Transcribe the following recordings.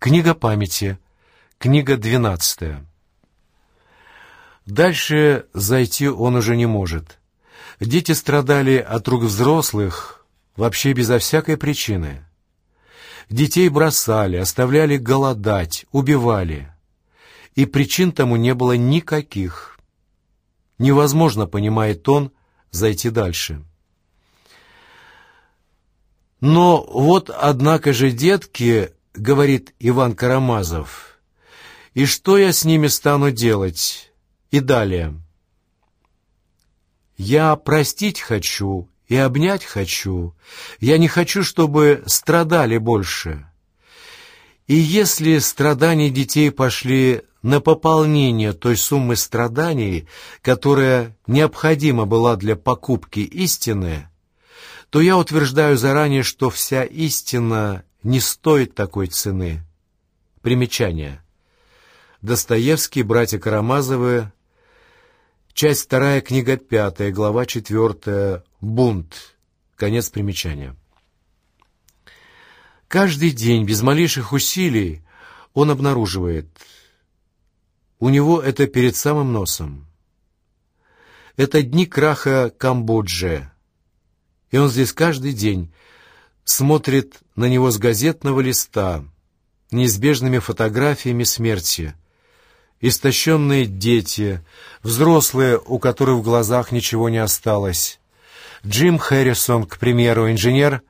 Книга памяти. Книга двенадцатая. Дальше зайти он уже не может. Дети страдали от рук взрослых вообще безо всякой причины. Детей бросали, оставляли голодать, убивали. И причин тому не было никаких. Невозможно, понимает он, зайти дальше. Но вот, однако же, детки, говорит Иван Карамазов, и что я с ними стану делать? И далее. Я простить хочу и обнять хочу. Я не хочу, чтобы страдали больше. И если страдания детей пошли на пополнение той суммы страданий, которая необходима была для покупки истины, то я утверждаю заранее, что вся истина не стоит такой цены. Примечание. Достоевский, братья Карамазовы, часть вторая, книга пятая, глава четвертая, бунт. Конец примечания. Каждый день, без малейших усилий, он обнаруживает, у него это перед самым носом. Это дни краха Камбоджи, и он здесь каждый день смотрит на него с газетного листа, неизбежными фотографиями смерти. Истощенные дети, взрослые, у которых в глазах ничего не осталось. Джим Хэррисон, к примеру, инженер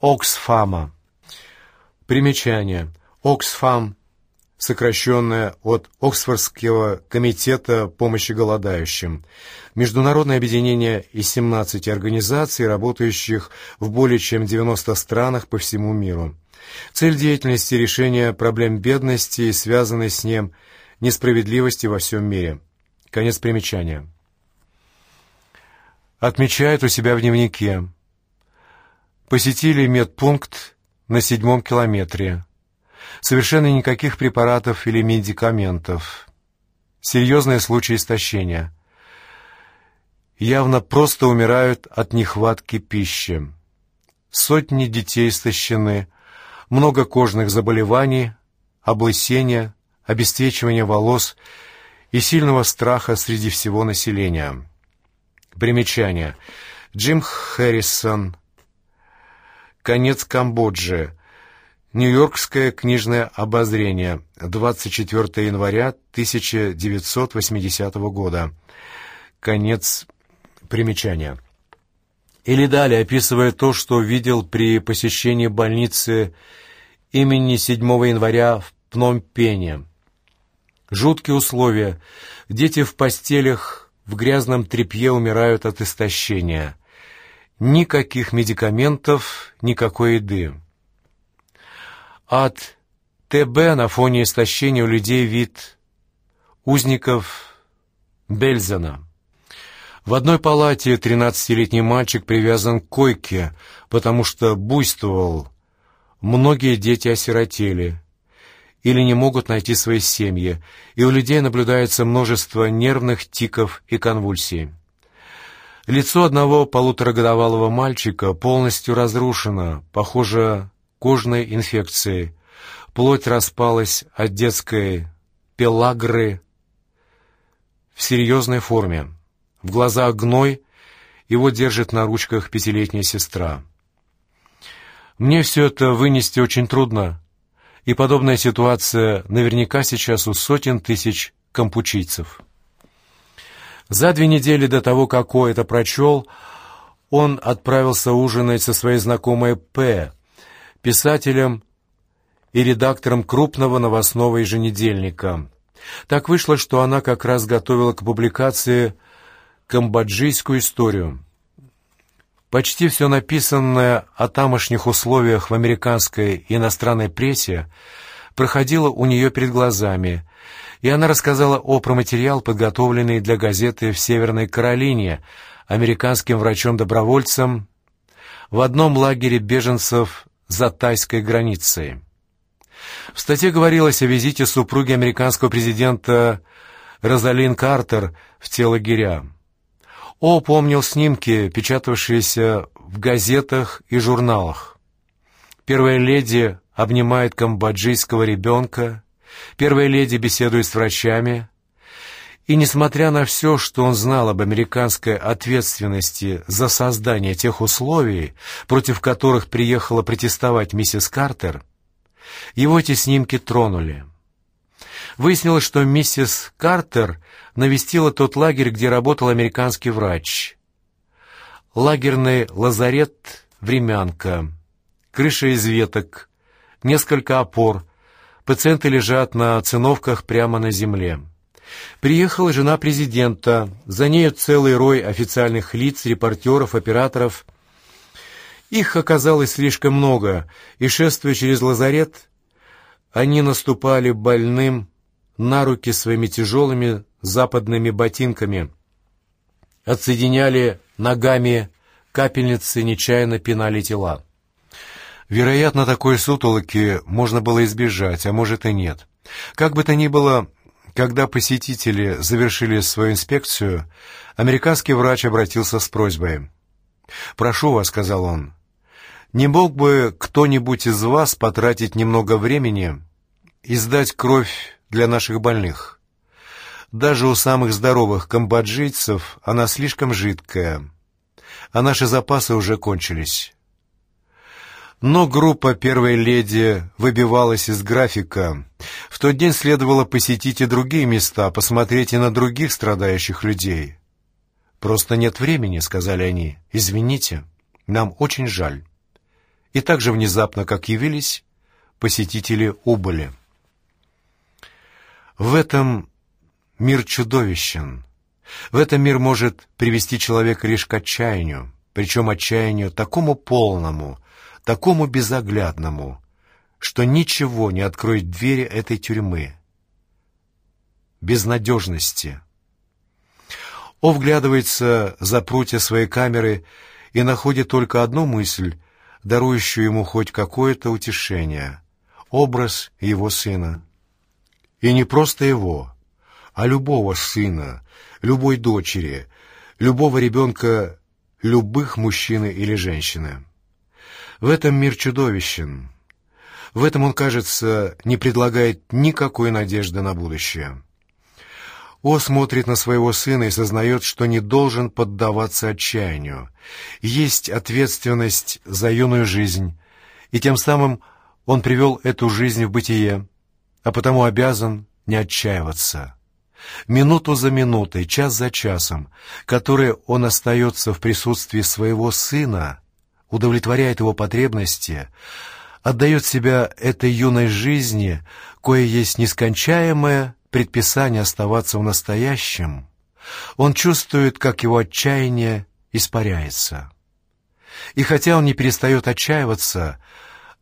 Оксфама. Примечание. Оксфам сокращенное от Оксфордского комитета помощи голодающим, международное объединение из 17 организаций, работающих в более чем 90 странах по всему миру. Цель деятельности – решение проблем бедности и связанной с ним несправедливости во всем мире. Конец примечания. Отмечает у себя в дневнике. Посетили медпункт на седьмом километре. Совершенно никаких препаратов или медикаментов. Серьезные случаи истощения. Явно просто умирают от нехватки пищи. Сотни детей истощены, много кожных заболеваний, облысения, обесцвечивания волос и сильного страха среди всего населения. Примечание. Джим Хэррисон. Конец Камбоджи. Нью-Йоркское книжное обозрение. 24 января 1980 года. Конец примечания. Или далее, описывая то, что видел при посещении больницы имени 7 января в Пномпене. Жуткие условия. Дети в постелях в грязном тряпье умирают от истощения. Никаких медикаментов, никакой еды. От ТБ на фоне истощения у людей вид узников Бельзена. В одной палате 13-летний мальчик привязан к койке, потому что буйствовал. Многие дети осиротели или не могут найти свои семьи, и у людей наблюдается множество нервных тиков и конвульсий. Лицо одного полуторагодовалого мальчика полностью разрушено, похоже, кожной инфекцией. Плоть распалась от детской пелагры в серьезной форме. В глазах гной, его держит на ручках пятилетняя сестра. Мне все это вынести очень трудно, и подобная ситуация наверняка сейчас у сотен тысяч кампучийцев. За две недели до того, как О это прочел, он отправился ужинать со своей знакомой П, писателем и редактором крупного новостного еженедельника. Так вышло, что она как раз готовила к публикации камбоджийскую историю. Почти все написанное о тамошних условиях в американской и иностранной прессе проходило у нее перед глазами, и она рассказала о про материал, подготовленный для газеты в Северной Каролине американским врачом-добровольцем в одном лагере беженцев за тайской границей. В статье говорилось о визите супруги американского президента Розалин Картер в те лагеря. О помнил снимки, печатавшиеся в газетах и журналах. Первая леди обнимает камбоджийского ребенка, первая леди беседует с врачами, и несмотря на все, что он знал об американской ответственности за создание тех условий, против которых приехала протестовать миссис Картер, его эти снимки тронули. Выяснилось, что миссис Картер навестила тот лагерь, где работал американский врач. Лагерный лазарет «Времянка», крыша из веток, несколько опор, пациенты лежат на циновках прямо на земле. Приехала жена президента, за нею целый рой официальных лиц, репортеров, операторов. Их оказалось слишком много, и, шествуя через лазарет, они наступали больным на руки своими тяжелыми западными ботинками, отсоединяли ногами капельницы, нечаянно пинали тела. Вероятно, такой сутолоки можно было избежать, а может и нет. Как бы то ни было, когда посетители завершили свою инспекцию, американский врач обратился с просьбой. «Прошу вас», — сказал он, — «не мог бы кто-нибудь из вас потратить немного времени и сдать кровь для наших больных? Даже у самых здоровых камбоджийцев она слишком жидкая, а наши запасы уже кончились». Но группа первой леди выбивалась из графика. В тот день следовало посетить и другие места, посмотреть и на других страдающих людей. «Просто нет времени», — сказали они. «Извините, нам очень жаль». И так же внезапно, как явились, посетители убыли. В этом мир чудовищен. В этом мир может привести человека лишь к отчаянию, причем отчаянию такому полному, такому безоглядному, что ничего не откроет двери этой тюрьмы. Безнадежности. О вглядывается за прутья своей камеры и находит только одну мысль, дарующую ему хоть какое-то утешение — образ его сына. И не просто его, а любого сына, любой дочери, любого ребенка, любых мужчины или женщины. В этом мир чудовищен. В этом он, кажется, не предлагает никакой надежды на будущее. О смотрит на своего сына и сознает, что не должен поддаваться отчаянию. Есть ответственность за юную жизнь, и тем самым он привел эту жизнь в бытие, а потому обязан не отчаиваться. Минуту за минутой, час за часом, которые он остается в присутствии своего сына, удовлетворяет его потребности, отдает себя этой юной жизни, кое есть нескончаемое предписание оставаться в настоящем, он чувствует, как его отчаяние испаряется. И хотя он не перестает отчаиваться,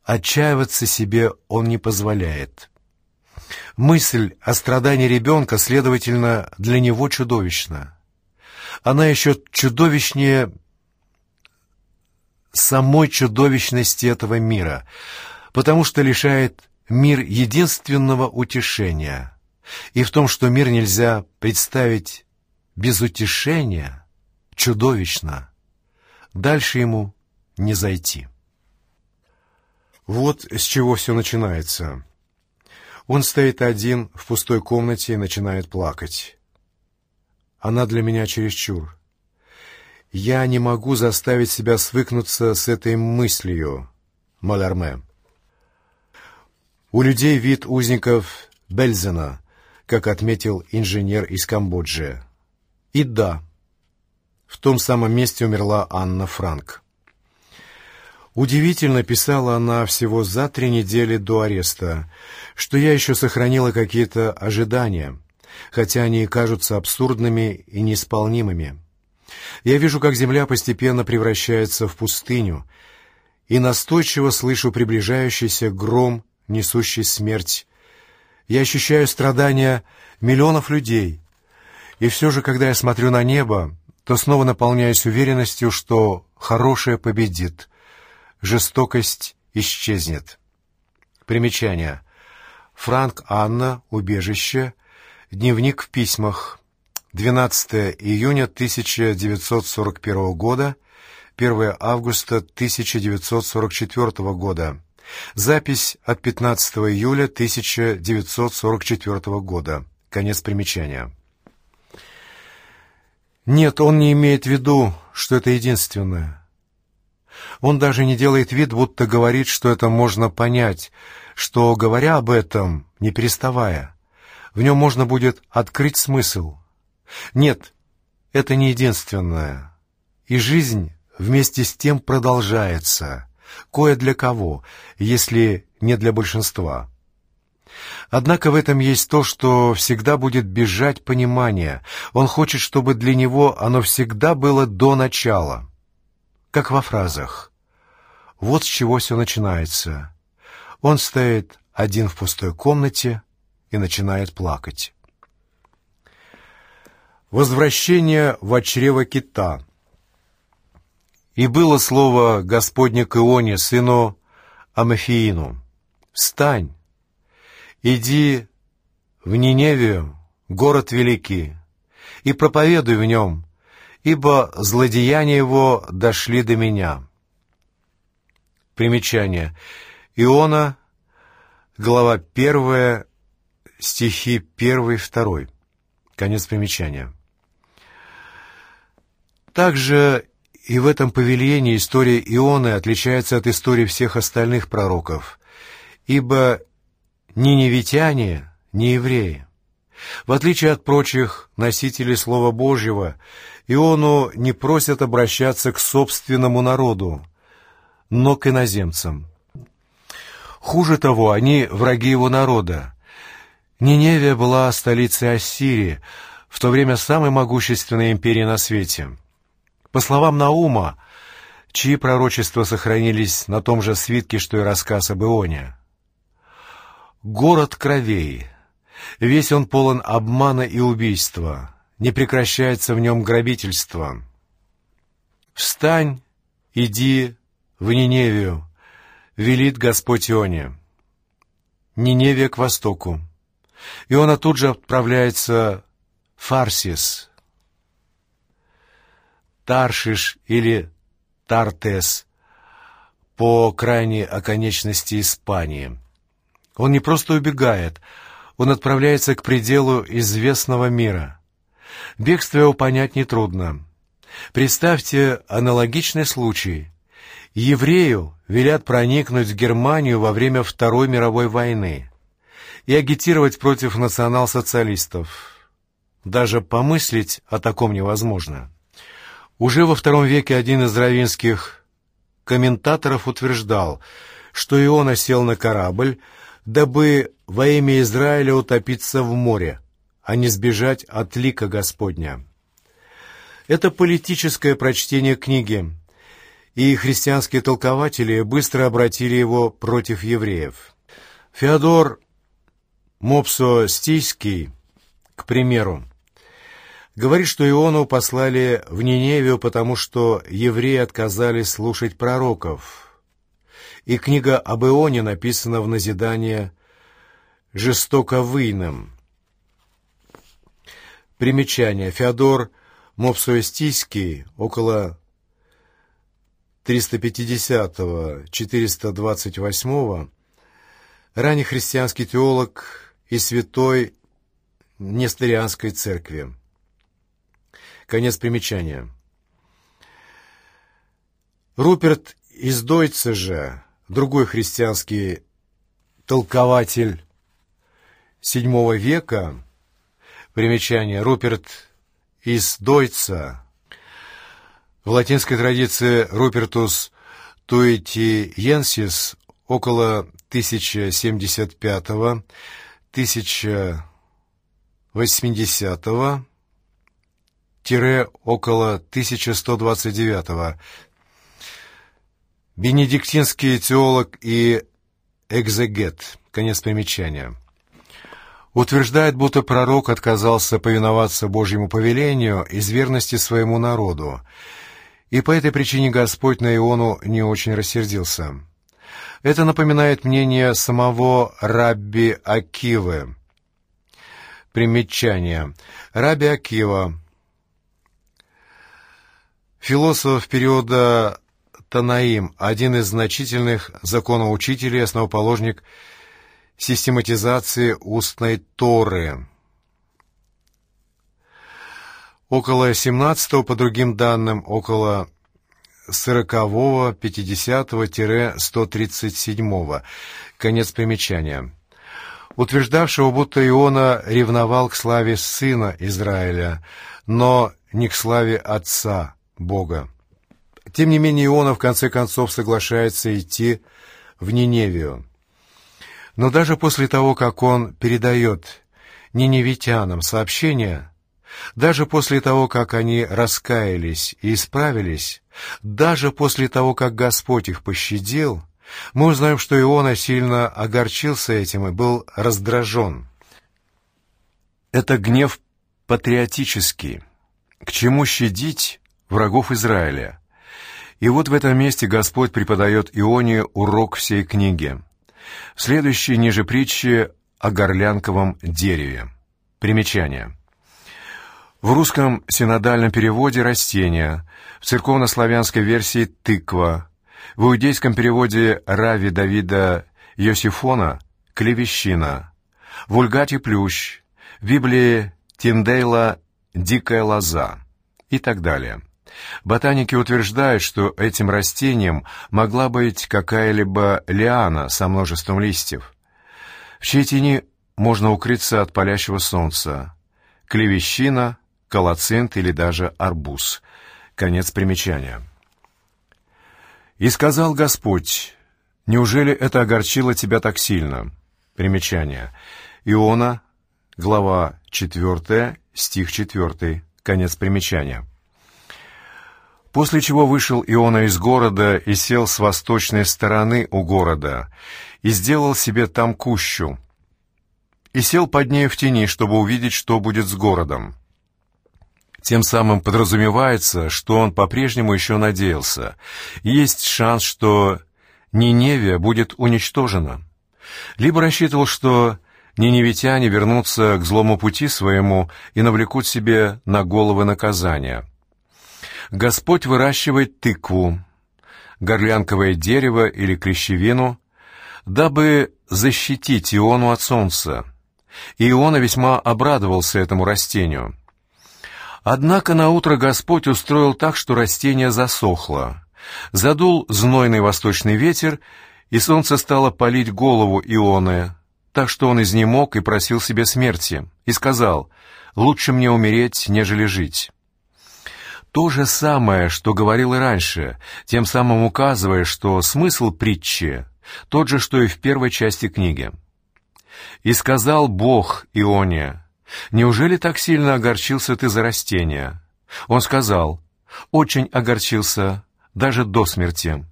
отчаиваться себе он не позволяет. Мысль о страдании ребенка, следовательно, для него чудовищна. Она еще чудовищнее самой чудовищности этого мира, потому что лишает мир единственного утешения. И в том, что мир нельзя представить без утешения, чудовищно. Дальше ему не зайти. Вот с чего все начинается. Он стоит один в пустой комнате и начинает плакать. Она для меня чересчур. Я не могу заставить себя свыкнуться с этой мыслью, Маларме. У людей вид узников Бельзена, как отметил инженер из Камбоджи. И да, в том самом месте умерла Анна Франк. Удивительно писала она всего за три недели до ареста, что я еще сохранила какие-то ожидания, хотя они кажутся абсурдными и неисполнимыми. Я вижу, как земля постепенно превращается в пустыню, и настойчиво слышу приближающийся гром, несущий смерть. Я ощущаю страдания миллионов людей, и все же, когда я смотрю на небо, то снова наполняюсь уверенностью, что хорошее победит, жестокость исчезнет. Примечание. Франк Анна, убежище, дневник в письмах, 12 июня 1941 года, 1 августа 1944 года. Запись от 15 июля 1944 года. Конец примечания. Нет, он не имеет в виду, что это единственное. Он даже не делает вид, будто говорит, что это можно понять, что, говоря об этом, не переставая, в нем можно будет открыть смысл. Нет, это не единственное. И жизнь вместе с тем продолжается. Кое для кого, если не для большинства. Однако в этом есть то, что всегда будет бежать понимание. Он хочет, чтобы для него оно всегда было до начала. Как во фразах. Вот с чего все начинается. Он стоит один в пустой комнате и начинает плакать. Возвращение в чрево кита. «И было слово Господне к Ионе, сыну Амафиину, «Встань, Иди в Ниневию, город великий, и проповедуй в нем, ибо злодеяния его дошли до меня». Примечание. Иона, глава 1, стихи 1-2. Конец примечания. Также и в этом повелении история Ионы отличается от истории всех остальных пророков, ибо ни невитяне, ни евреи. В отличие от прочих носителей Слова Божьего, Иону не просят обращаться к собственному народу, но к иноземцам. Хуже того, они враги его народа. Ниневия была столицей Ассирии, в то время самой могущественной империи на свете. По словам Наума, чьи пророчества сохранились на том же свитке, что и рассказ об Ионе. Город кровей. Весь он полон обмана и убийства. Не прекращается в нем грабительство. «Встань, иди в Ниневию», — велит Господь Ионе. Ниневия к востоку. Иона тут же отправляется в Фарсис, Таршиш или Тартес по крайней оконечности Испании. Он не просто убегает, он отправляется к пределу известного мира. Бегство его понять нетрудно. Представьте аналогичный случай. Еврею велят проникнуть в Германию во время Второй мировой войны и агитировать против национал-социалистов. Даже помыслить о таком невозможно. Уже во втором веке один из равинских комментаторов утверждал, что Иона сел на корабль, дабы во имя Израиля утопиться в море, а не сбежать от лика Господня. Это политическое прочтение книги, и христианские толкователи быстро обратили его против евреев. Феодор Мопсо-Стийский, к примеру, говорит, что Иону послали в Ниневию, потому что евреи отказались слушать пророков – и книга об Ионе написана в назидание жестоко выйным. Примечание. Феодор Мопсуэстийский, около 350-428, ранний христианский теолог и святой Несторианской церкви. Конец примечания. Руперт из Дойца же другой христианский толкователь VII века, примечание. Руперт из Дойца, в латинской традиции Рупертус Туэти Йенсис около 1075-1080 тире около 1129 Бенедиктинский теолог и экзегет. Конец примечания. Утверждает, будто пророк отказался повиноваться Божьему повелению из верности своему народу, и по этой причине Господь на Иону не очень рассердился. Это напоминает мнение самого Рабби Акивы. Примечание. Рабби Акива, философ периода Танаим, один из значительных законоучителей, основоположник систематизации устной Торы. Около 17 по другим данным, около 40-го, 50-137. Конец примечания. Утверждавшего, будто Иона ревновал к славе сына Израиля, но не к славе отца Бога. Тем не менее, Иона в конце концов соглашается идти в Ниневию. Но даже после того, как он передает ниневитянам сообщение, даже после того, как они раскаялись и исправились, даже после того, как Господь их пощадил, мы узнаем, что Иона сильно огорчился этим и был раздражен. Это гнев патриотический. К чему щадить врагов Израиля? И вот в этом месте Господь преподает Ионе урок всей книги. В следующей ниже притче о горлянковом дереве. Примечание. В русском синодальном переводе «растение», в церковнославянской версии «тыква», в иудейском переводе Рави Давида Йосифона «клевещина», в вульгате «плющ», в Библии Тиндейла «дикая лоза» и так далее. Ботаники утверждают, что этим растением могла быть какая-либо лиана со множеством листьев. В чьей можно укрыться от палящего солнца. Клевещина, колоцинт или даже арбуз. Конец примечания. «И сказал Господь, неужели это огорчило тебя так сильно?» Примечание. Иона, глава 4, стих 4, конец примечания. После чего вышел Иона из города и сел с восточной стороны у города, и сделал себе там кущу, и сел под ней в тени, чтобы увидеть, что будет с городом. Тем самым подразумевается, что он по-прежнему еще надеялся. Есть шанс, что Ниневия будет уничтожена. Либо рассчитывал, что ниневитяне вернутся к злому пути своему и навлекут себе на головы наказания. Господь выращивает тыкву, горлянковое дерево или крещевину, дабы защитить Иону от солнца. Иона весьма обрадовался этому растению — Однако на утро Господь устроил так, что растение засохло. Задул знойный восточный ветер, и солнце стало палить голову Ионы, так что он изнемог и просил себе смерти, и сказал, «Лучше мне умереть, нежели жить». То же самое, что говорил и раньше, тем самым указывая, что смысл притчи тот же, что и в первой части книги. «И сказал Бог Ионе, «Неужели так сильно огорчился ты за растения?» Он сказал, «Очень огорчился, даже до смерти».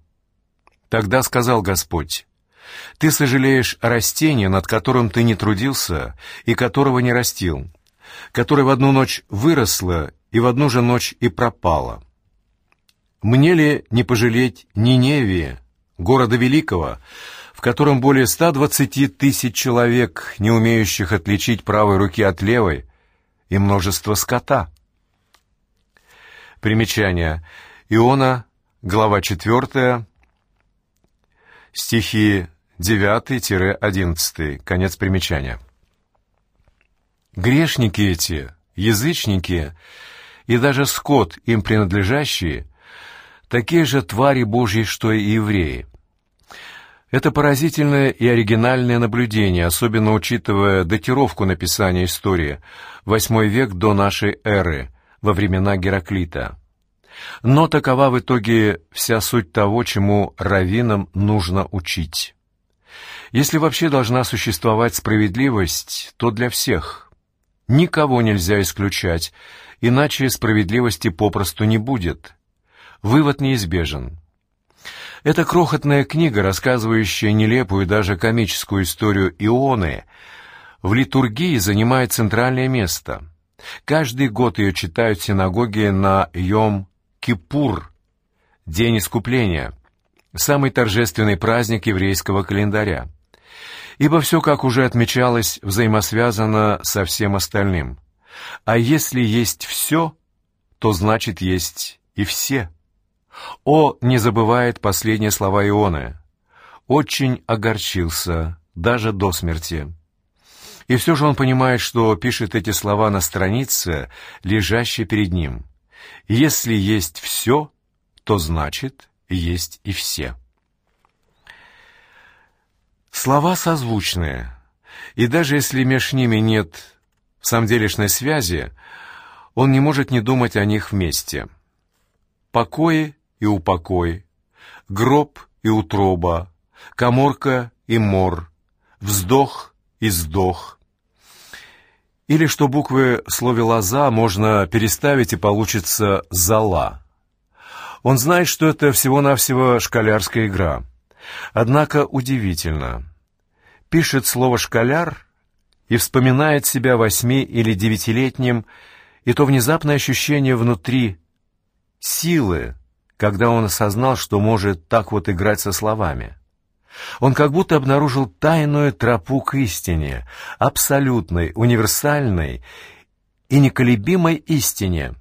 Тогда сказал Господь, «Ты сожалеешь о растении, над которым ты не трудился и которого не растил, которое в одну ночь выросло и в одну же ночь и пропало. Мне ли не пожалеть Ниневии, города великого, котором более 120 тысяч человек, не умеющих отличить правой руки от левой, и множество скота. Примечание. Иона, глава 4, стихи 9-11, конец примечания. Грешники эти, язычники и даже скот, им принадлежащие, такие же твари Божьи, что и евреи. Это поразительное и оригинальное наблюдение, особенно учитывая датировку написания истории, восьмой век до нашей эры, во времена Гераклита. Но такова в итоге вся суть того, чему раввинам нужно учить. Если вообще должна существовать справедливость, то для всех. Никого нельзя исключать, иначе справедливости попросту не будет. Вывод неизбежен. Эта крохотная книга, рассказывающая нелепую даже комическую историю Ионы, в литургии занимает центральное место. Каждый год ее читают в синагоге на Йом-Кипур, День Искупления, самый торжественный праздник еврейского календаря. Ибо все, как уже отмечалось, взаимосвязано со всем остальным. А если есть все, то значит есть и все. О не забывает последние слова Ионы. Очень огорчился, даже до смерти. И все же он понимает, что пишет эти слова на странице, лежащей перед ним. Если есть все, то значит, есть и все. Слова созвучные, и даже если между ними нет самделишной связи, он не может не думать о них вместе. Покой и упокой, гроб и утроба, коморка и мор, вздох и сдох. Или что буквы в слове «лоза» можно переставить и получится «зала». Он знает, что это всего-навсего школярская игра. Однако удивительно. Пишет слово «школяр» и вспоминает себя восьми- или девятилетним, и то внезапное ощущение внутри силы, когда он осознал, что может так вот играть со словами. Он как будто обнаружил тайную тропу к истине, абсолютной, универсальной и неколебимой истине,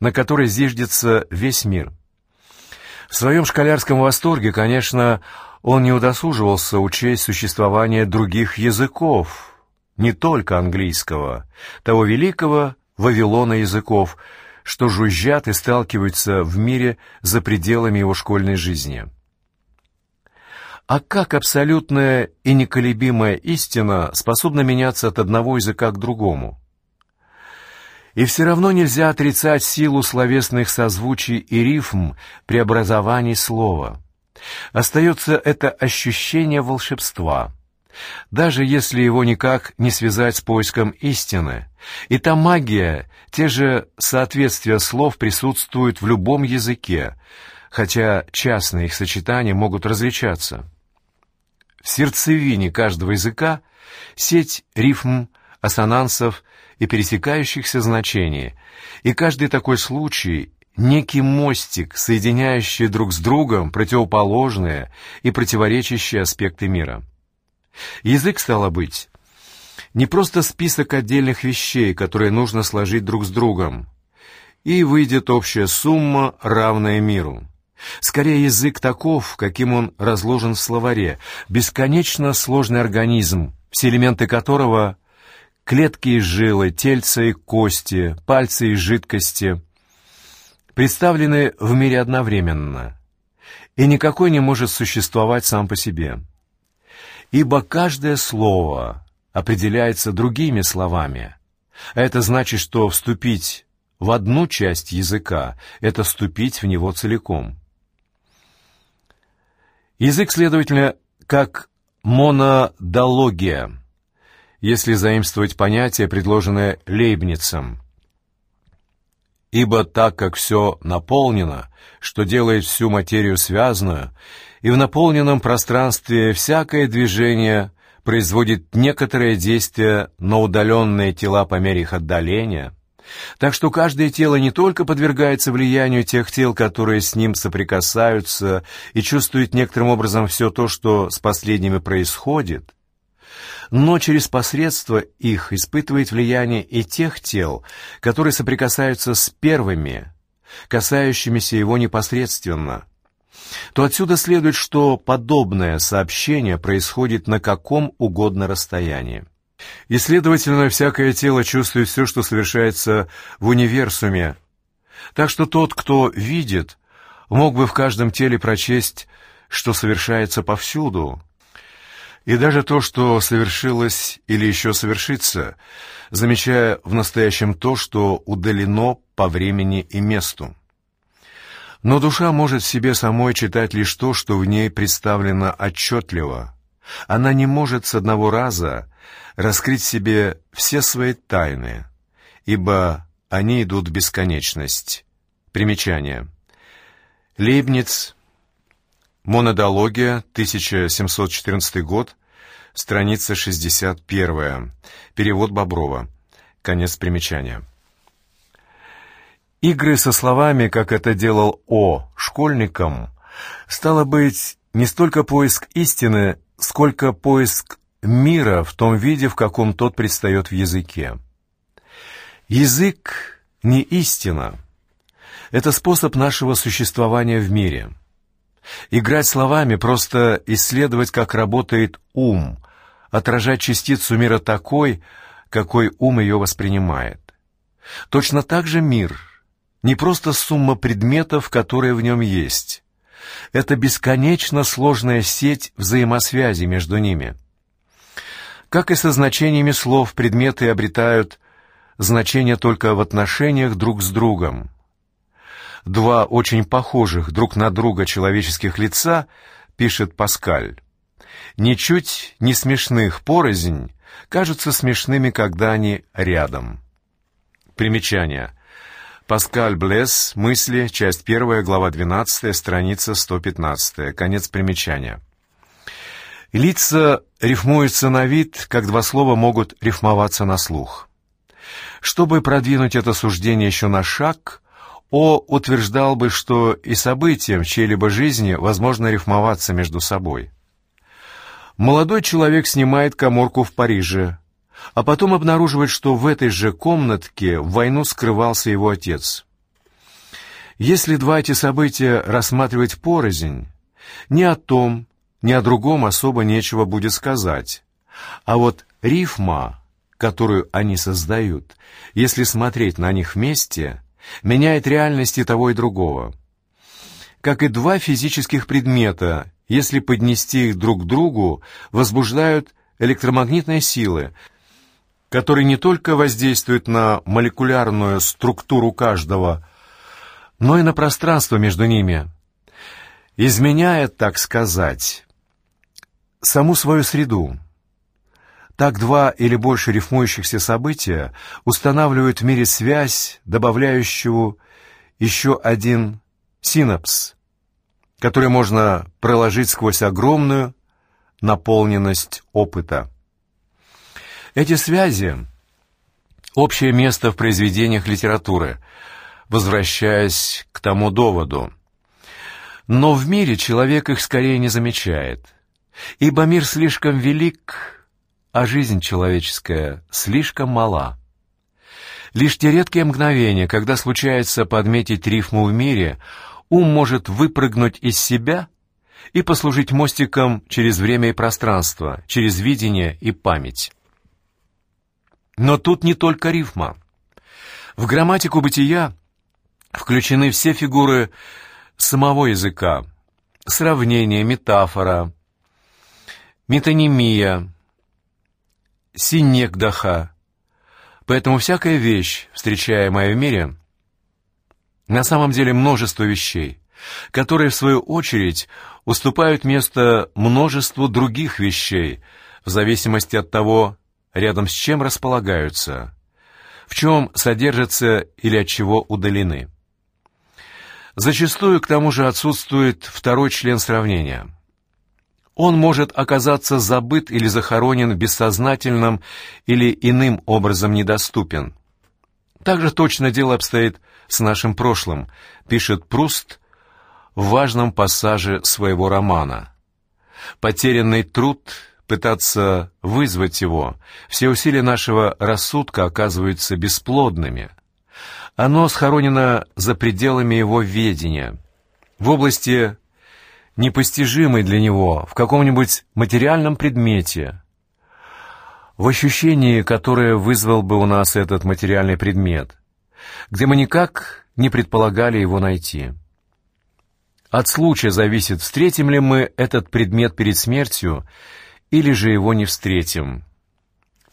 на которой зиждется весь мир. В своем школярском восторге, конечно, он не удосуживался учесть существование других языков, не только английского, того великого Вавилона языков, что жужжат и сталкиваются в мире за пределами его школьной жизни. А как абсолютная и неколебимая истина способна меняться от одного языка к другому? И все равно нельзя отрицать силу словесных созвучий и рифм при образовании слова. Остается это ощущение волшебства, даже если его никак не связать с поиском истины. И та магия, те же соответствия слов присутствуют в любом языке, хотя частные их сочетания могут различаться. В сердцевине каждого языка сеть рифм, ассонансов и пересекающихся значений, и каждый такой случай — некий мостик, соединяющий друг с другом противоположные и противоречащие аспекты мира. Язык, стало быть, не просто список отдельных вещей, которые нужно сложить друг с другом, и выйдет общая сумма, равная миру. Скорее, язык таков, каким он разложен в словаре, бесконечно сложный организм, все элементы которого — клетки и жилы, тельца и кости, пальцы и жидкости — представлены в мире одновременно, и никакой не может существовать сам по себе. Ибо каждое слово определяется другими словами, это значит, что вступить в одну часть языка — это вступить в него целиком. Язык, следовательно, как монодология, если заимствовать понятие, предложенное Лейбницем. Ибо так как все наполнено, что делает всю материю связанную, и в наполненном пространстве всякое движение производит некоторое действие на удаленные тела по мере их отдаления, так что каждое тело не только подвергается влиянию тех тел, которые с ним соприкасаются и чувствует некоторым образом все то, что с последними происходит, но через посредство их испытывает влияние и тех тел, которые соприкасаются с первыми, касающимися его непосредственно, то отсюда следует, что подобное сообщение происходит на каком угодно расстоянии. И, следовательно, всякое тело чувствует все, что совершается в универсуме. Так что тот, кто видит, мог бы в каждом теле прочесть, что совершается повсюду. И даже то, что совершилось или еще совершится, замечая в настоящем то, что удалено по времени и месту. Но душа может в себе самой читать лишь то, что в ней представлено отчетливо. Она не может с одного раза раскрыть себе все свои тайны, ибо они идут в бесконечность. Примечание. Лейбниц. Монодология, 1714 год, страница 61. Перевод Боброва. Конец примечания. Игры со словами, как это делал О школьникам, стало быть не столько поиск истины, сколько поиск мира в том виде, в каком тот предстает в языке. Язык не истина. Это способ нашего существования в мире. Играть словами — просто исследовать, как работает ум, отражать частицу мира такой, какой ум ее воспринимает. Точно так же мир — не просто сумма предметов, которые в нем есть. Это бесконечно сложная сеть взаимосвязи между ними. Как и со значениями слов, предметы обретают значение только в отношениях друг с другом. Два очень похожих друг на друга человеческих лица, пишет Паскаль, ничуть не смешных порознь, кажутся смешными, когда они рядом. Примечание. Паскаль Блесс, мысли, часть 1, глава 12, страница 115, конец примечания. Лица рифмуются на вид, как два слова могут рифмоваться на слух. Чтобы продвинуть это суждение еще на шаг, О утверждал бы, что и событиям чьей-либо жизни возможно рифмоваться между собой. Молодой человек снимает коморку в Париже, а потом обнаруживает, что в этой же комнатке в войну скрывался его отец. Если два эти события рассматривать порознь, ни о том, ни о другом особо нечего будет сказать. А вот рифма, которую они создают, если смотреть на них вместе, меняет реальности того и другого. Как и два физических предмета, если поднести их друг к другу, возбуждают электромагнитные силы, которые не только воздействуют на молекулярную структуру каждого, но и на пространство между ними, изменяя, так сказать, саму свою среду. Так два или больше рифмующихся события устанавливают в мире связь, добавляющую еще один синапс, который можно проложить сквозь огромную наполненность опыта. Эти связи — общее место в произведениях литературы, возвращаясь к тому доводу. Но в мире человек их скорее не замечает, ибо мир слишком велик, а жизнь человеческая слишком мала. Лишь те редкие мгновения, когда случается подметить рифму в мире, ум может выпрыгнуть из себя и послужить мостиком через время и пространство, через видение и память. Но тут не только рифма. В грамматику бытия включены все фигуры самого языка. Сравнение, метафора, метонимия, синекдаха. Поэтому всякая вещь, встречаемая в мире, на самом деле множество вещей, которые, в свою очередь, уступают место множеству других вещей, в зависимости от того, рядом с чем располагаются, в чем содержатся или от чего удалены. Зачастую, к тому же, отсутствует второй член сравнения. Он может оказаться забыт или захоронен бессознательным или иным образом недоступен. Также точно дело обстоит с нашим прошлым, пишет Пруст в важном пассаже своего романа. Потерянный труд пытаться вызвать его, все усилия нашего рассудка оказываются бесплодными. Оно схоронено за пределами его ведения, в области непостижимой для него, в каком-нибудь материальном предмете, в ощущении, которое вызвал бы у нас этот материальный предмет, где мы никак не предполагали его найти. От случая зависит, встретим ли мы этот предмет перед смертью или же его не встретим.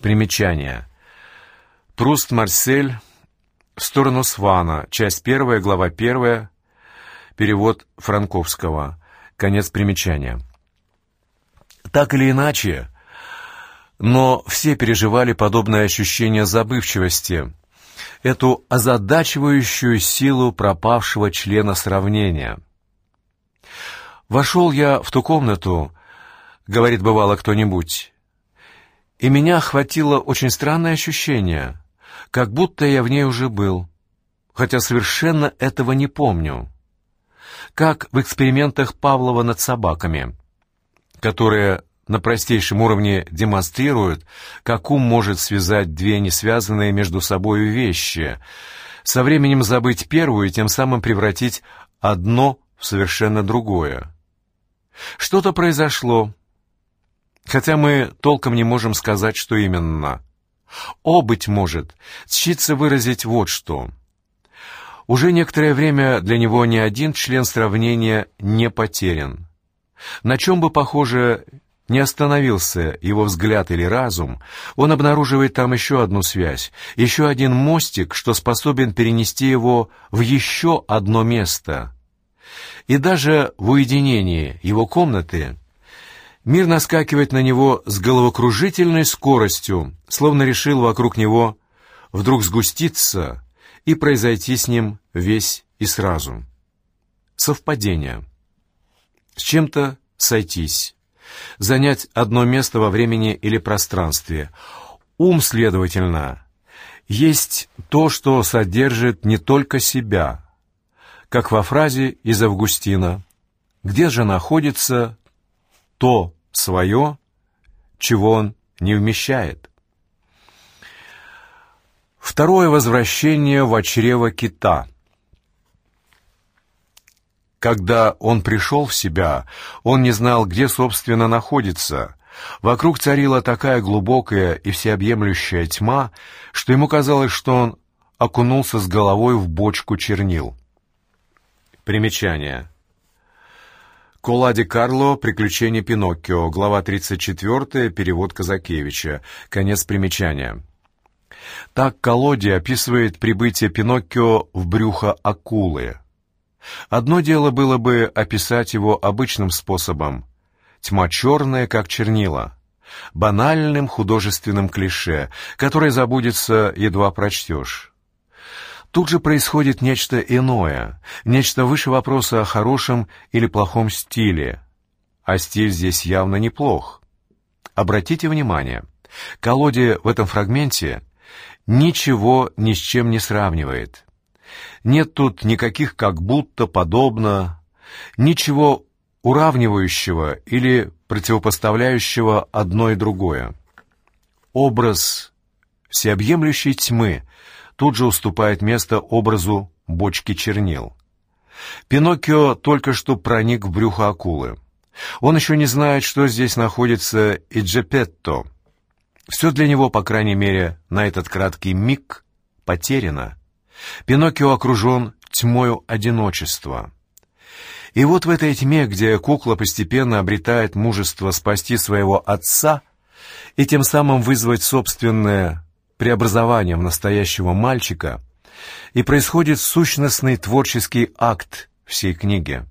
Примечание. Пруст Марсель в сторону Свана, часть первая, глава первая, перевод Франковского. Конец примечания. Так или иначе, но все переживали подобное ощущение забывчивости, эту озадачивающую силу пропавшего члена сравнения. Вошел я в ту комнату, — говорит бывало кто-нибудь. И меня охватило очень странное ощущение, как будто я в ней уже был, хотя совершенно этого не помню. Как в экспериментах Павлова над собаками, которые на простейшем уровне демонстрируют, как ум может связать две несвязанные между собой вещи, со временем забыть первую и тем самым превратить одно в совершенно другое. Что-то произошло, хотя мы толком не можем сказать, что именно. О, быть может, тщится выразить вот что. Уже некоторое время для него ни один член сравнения не потерян. На чем бы, похоже, не остановился его взгляд или разум, он обнаруживает там еще одну связь, еще один мостик, что способен перенести его в еще одно место. И даже в уединении его комнаты мир наскакивает на него с головокружительной скоростью, словно решил вокруг него вдруг сгуститься и произойти с ним весь и сразу. Совпадение. С чем-то сойтись занять одно место во времени или пространстве. Ум, следовательно, есть то, что содержит не только себя, как во фразе из Августина «Где же находится то свое, чего он не вмещает?» Второе возвращение в чрево кита – когда он пришел в себя, он не знал, где, собственно, находится. Вокруг царила такая глубокая и всеобъемлющая тьма, что ему казалось, что он окунулся с головой в бочку чернил. Примечание. Колади Карло «Приключения Пиноккио», глава 34, перевод Казакевича, конец примечания. Так Колоди описывает прибытие Пиноккио в брюхо акулы. Одно дело было бы описать его обычным способом. Тьма черная, как чернила. Банальным художественным клише, которое забудется, едва прочтешь. Тут же происходит нечто иное, нечто выше вопроса о хорошем или плохом стиле. А стиль здесь явно неплох. Обратите внимание, Колоде в этом фрагменте ничего ни с чем не сравнивает. Нет тут никаких как будто, подобно, ничего уравнивающего или противопоставляющего одно и другое. Образ всеобъемлющей тьмы тут же уступает место образу бочки чернил. Пиноккио только что проник в брюхо акулы. Он еще не знает, что здесь находится и Джепетто. Все для него, по крайней мере, на этот краткий миг потеряно. Пиноккио окружен тьмою одиночества. И вот в этой тьме, где кукла постепенно обретает мужество спасти своего отца и тем самым вызвать собственное преобразование в настоящего мальчика, и происходит сущностный творческий акт всей книги.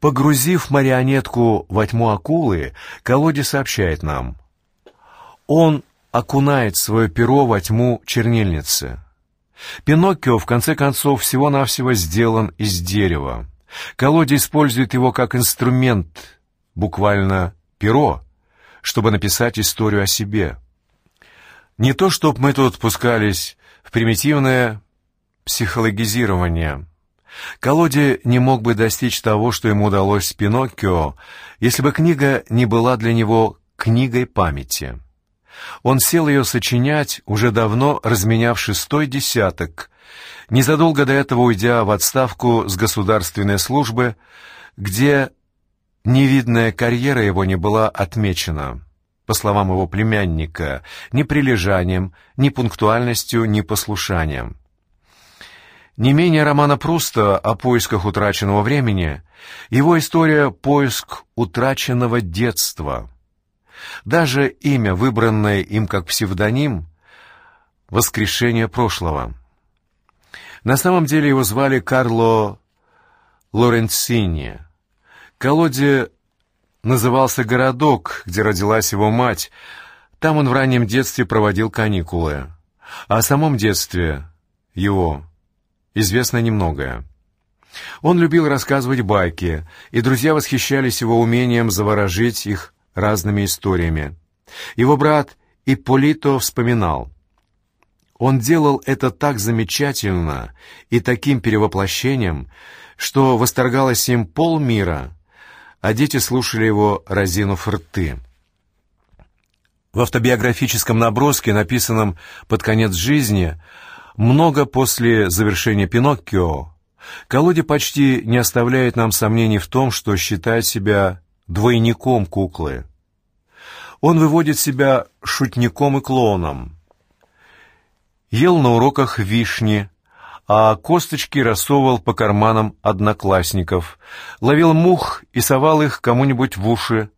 Погрузив марионетку во тьму акулы, Колоди сообщает нам, он окунает свое перо во тьму чернильницы. Пиноккио, в конце концов, всего-навсего сделан из дерева. Колоди использует его как инструмент, буквально перо, чтобы написать историю о себе. Не то, чтобы мы тут пускались в примитивное психологизирование. Колоди не мог бы достичь того, что ему удалось с Пиноккио, если бы книга не была для него книгой памяти. Он сел ее сочинять, уже давно разменяв шестой десяток, незадолго до этого уйдя в отставку с государственной службы, где невидная карьера его не была отмечена, по словам его племянника, ни прилежанием, ни пунктуальностью, ни послушанием. Не менее романа Пруста о поисках утраченного времени, его история «Поиск утраченного детства», даже имя, выбранное им как псевдоним — «Воскрешение прошлого». На самом деле его звали Карло Лоренцини. Колоде назывался городок, где родилась его мать. Там он в раннем детстве проводил каникулы. О самом детстве его известно немногое. Он любил рассказывать байки, и друзья восхищались его умением заворожить их разными историями. Его брат Ипполито вспоминал. Он делал это так замечательно и таким перевоплощением, что восторгалось им полмира, а дети слушали его, разинув рты. В автобиографическом наброске, написанном под конец жизни, Много после завершения «Пиноккио» Колоди почти не оставляет нам сомнений в том, что считает себя двойником куклы. Он выводит себя шутником и клоуном. Ел на уроках вишни, а косточки рассовывал по карманам одноклассников, ловил мух и совал их кому-нибудь в уши,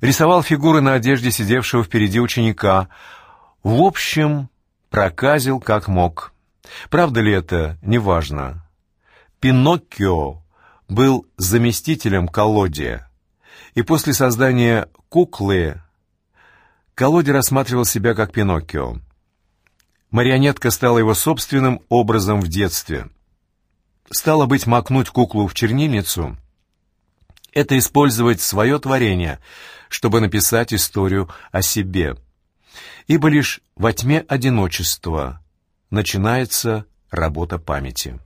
рисовал фигуры на одежде сидевшего впереди ученика. В общем, проказил как мог. Правда ли это, неважно. Пиноккио был заместителем Колодия, и после создания куклы Колоди рассматривал себя как Пиноккио. Марионетка стала его собственным образом в детстве. Стало быть, макнуть куклу в чернильницу — это использовать свое творение, чтобы написать историю о себе. Ибо лишь во тьме одиночества начинается работа памяти.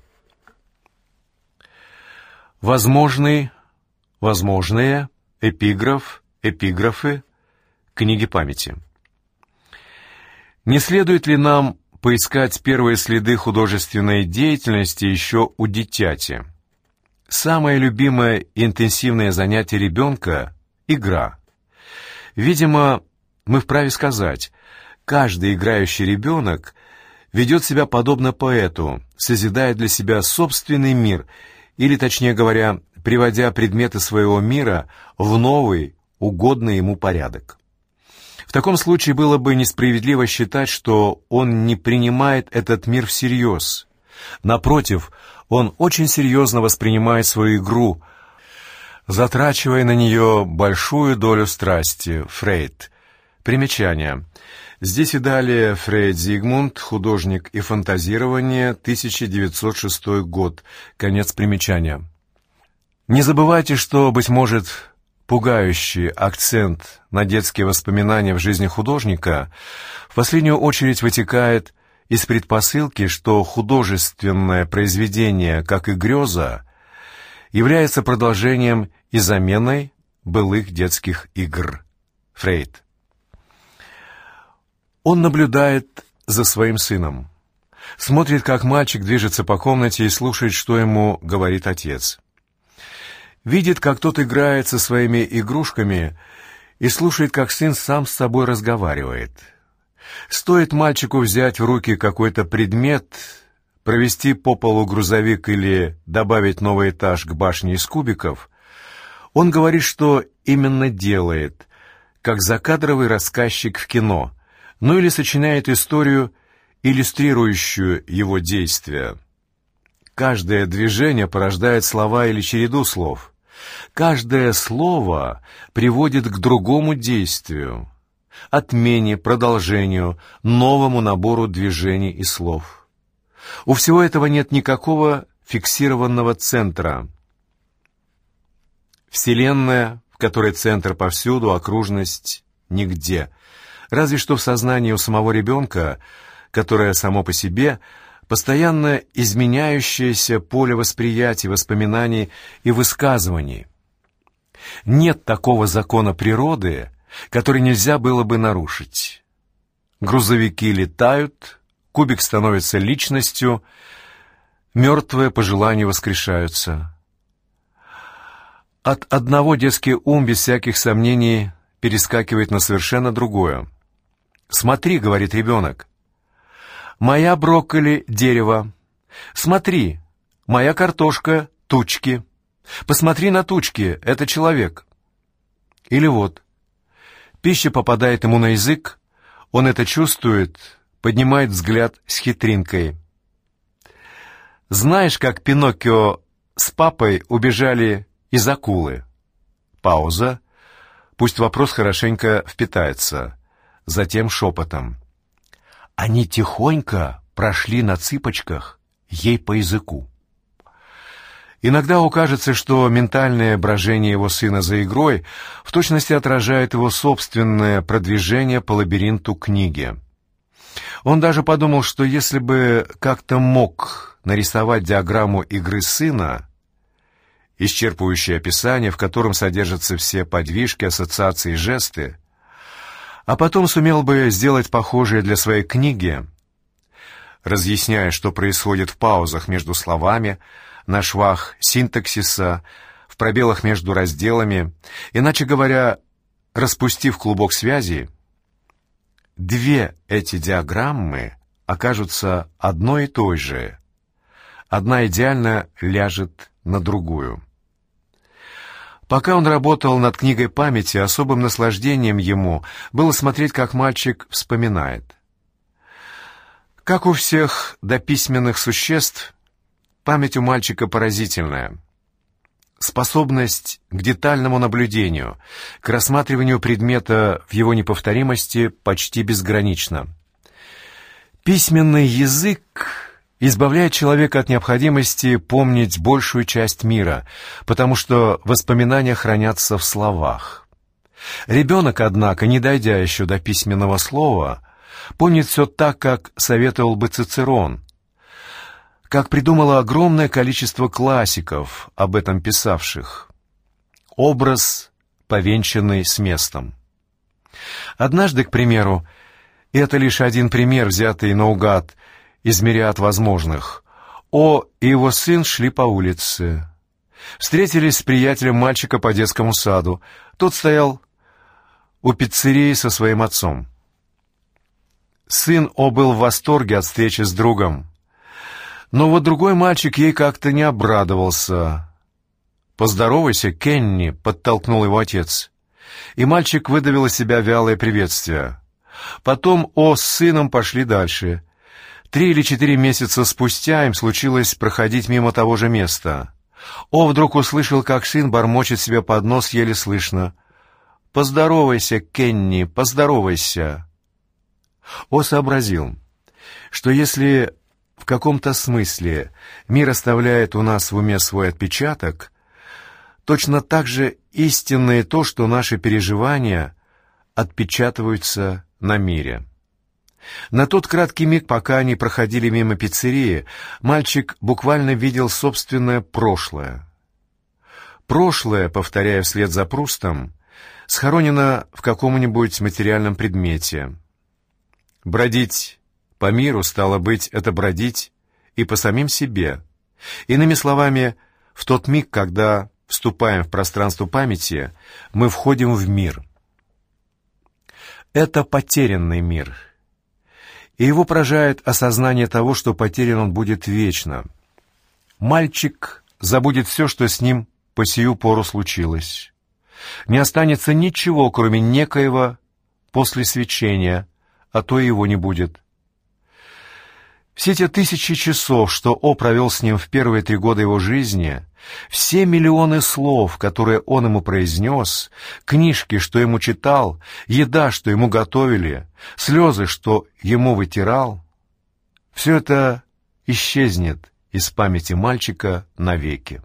Возможный, возможные, эпиграф, эпиграфы, книги памяти. Не следует ли нам поискать первые следы художественной деятельности еще у дитяти? Самое любимое интенсивное занятие ребенка — игра. Видимо, мы вправе сказать, каждый играющий ребенок ведет себя подобно поэту, созидая для себя собственный мир — или, точнее говоря, приводя предметы своего мира в новый, угодный ему порядок. В таком случае было бы несправедливо считать, что он не принимает этот мир всерьез. Напротив, он очень серьезно воспринимает свою игру, затрачивая на нее большую долю страсти. Фрейд. Примечание. Здесь и далее Фрейд Зигмунд, художник и фантазирование, 1906 год. Конец примечания. Не забывайте, что, быть может, пугающий акцент на детские воспоминания в жизни художника в последнюю очередь вытекает из предпосылки, что художественное произведение, как и греза, является продолжением и заменой былых детских игр. Фрейд. Он наблюдает за своим сыном. Смотрит, как мальчик движется по комнате и слушает, что ему говорит отец. Видит, как тот играет со своими игрушками и слушает, как сын сам с собой разговаривает. Стоит мальчику взять в руки какой-то предмет, провести по полу грузовик или добавить новый этаж к башне из кубиков, он говорит, что именно делает, как закадровый рассказчик в кино — ну или сочиняет историю, иллюстрирующую его действия. Каждое движение порождает слова или череду слов. Каждое слово приводит к другому действию, отмене, продолжению, новому набору движений и слов. У всего этого нет никакого фиксированного центра. Вселенная, в которой центр повсюду, окружность нигде — разве что в сознании у самого ребенка, которое само по себе постоянно изменяющееся поле восприятия, воспоминаний и высказываний. Нет такого закона природы, который нельзя было бы нарушить. Грузовики летают, кубик становится личностью, мертвые по желанию воскрешаются. От одного детский ум без всяких сомнений перескакивает на совершенно другое. «Смотри», — говорит ребенок. «Моя брокколи — дерево. Смотри, моя картошка — тучки. Посмотри на тучки, это человек». Или вот. Пища попадает ему на язык, он это чувствует, поднимает взгляд с хитринкой. «Знаешь, как Пиноккио с папой убежали из акулы?» Пауза. Пусть вопрос хорошенько впитается затем шепотом. Они тихонько прошли на цыпочках ей по языку. Иногда укажется, что ментальное брожение его сына за игрой в точности отражает его собственное продвижение по лабиринту книги. Он даже подумал, что если бы как-то мог нарисовать диаграмму игры сына, исчерпывающее описание, в котором содержатся все подвижки, ассоциации, жесты, а потом сумел бы сделать похожее для своей книги, разъясняя, что происходит в паузах между словами, на швах синтаксиса, в пробелах между разделами, иначе говоря, распустив клубок связи, две эти диаграммы окажутся одной и той же. Одна идеально ляжет на другую. Пока он работал над книгой памяти, особым наслаждением ему было смотреть, как мальчик вспоминает. Как у всех дописьменных существ, память у мальчика поразительная. Способность к детальному наблюдению, к рассматриванию предмета в его неповторимости почти безгранична. Письменный язык избавляет человека от необходимости помнить большую часть мира, потому что воспоминания хранятся в словах. Ребенок, однако, не дойдя еще до письменного слова, помнит все так, как советовал бы Цицерон, как придумало огромное количество классиков, об этом писавших. Образ, повенчанный с местом. Однажды, к примеру, это лишь один пример, взятый наугад из мириад возможных. О и его сын шли по улице. Встретились с приятелем мальчика по детскому саду. Тот стоял у пиццерии со своим отцом. Сын О был в восторге от встречи с другом. Но вот другой мальчик ей как-то не обрадовался. «Поздоровайся, Кенни», — подтолкнул его отец. И мальчик выдавил из себя вялое приветствие. Потом О с сыном пошли дальше — Три или четыре месяца спустя им случилось проходить мимо того же места. О вдруг услышал, как сын бормочет себе под нос еле слышно. «Поздоровайся, Кенни, поздоровайся!» О сообразил, что если в каком-то смысле мир оставляет у нас в уме свой отпечаток, точно так же истинно и то, что наши переживания отпечатываются на мире. На тот краткий миг, пока они проходили мимо пиццерии, мальчик буквально видел собственное прошлое. Прошлое, повторяя вслед за Прустом, схоронено в каком-нибудь материальном предмете. Бродить по миру, стало быть, это бродить и по самим себе. Иными словами, в тот миг, когда вступаем в пространство памяти, мы входим в мир. Это потерянный мир — и его поражает осознание того, что потерян он будет вечно. Мальчик забудет все, что с ним по сию пору случилось. Не останется ничего, кроме некоего после свечения, а то его не будет. Все те тысячи часов, что О провел с ним в первые три года его жизни, все миллионы слов, которые он ему произнес, книжки, что ему читал, еда, что ему готовили, слезы, что ему вытирал, все это исчезнет из памяти мальчика навеки.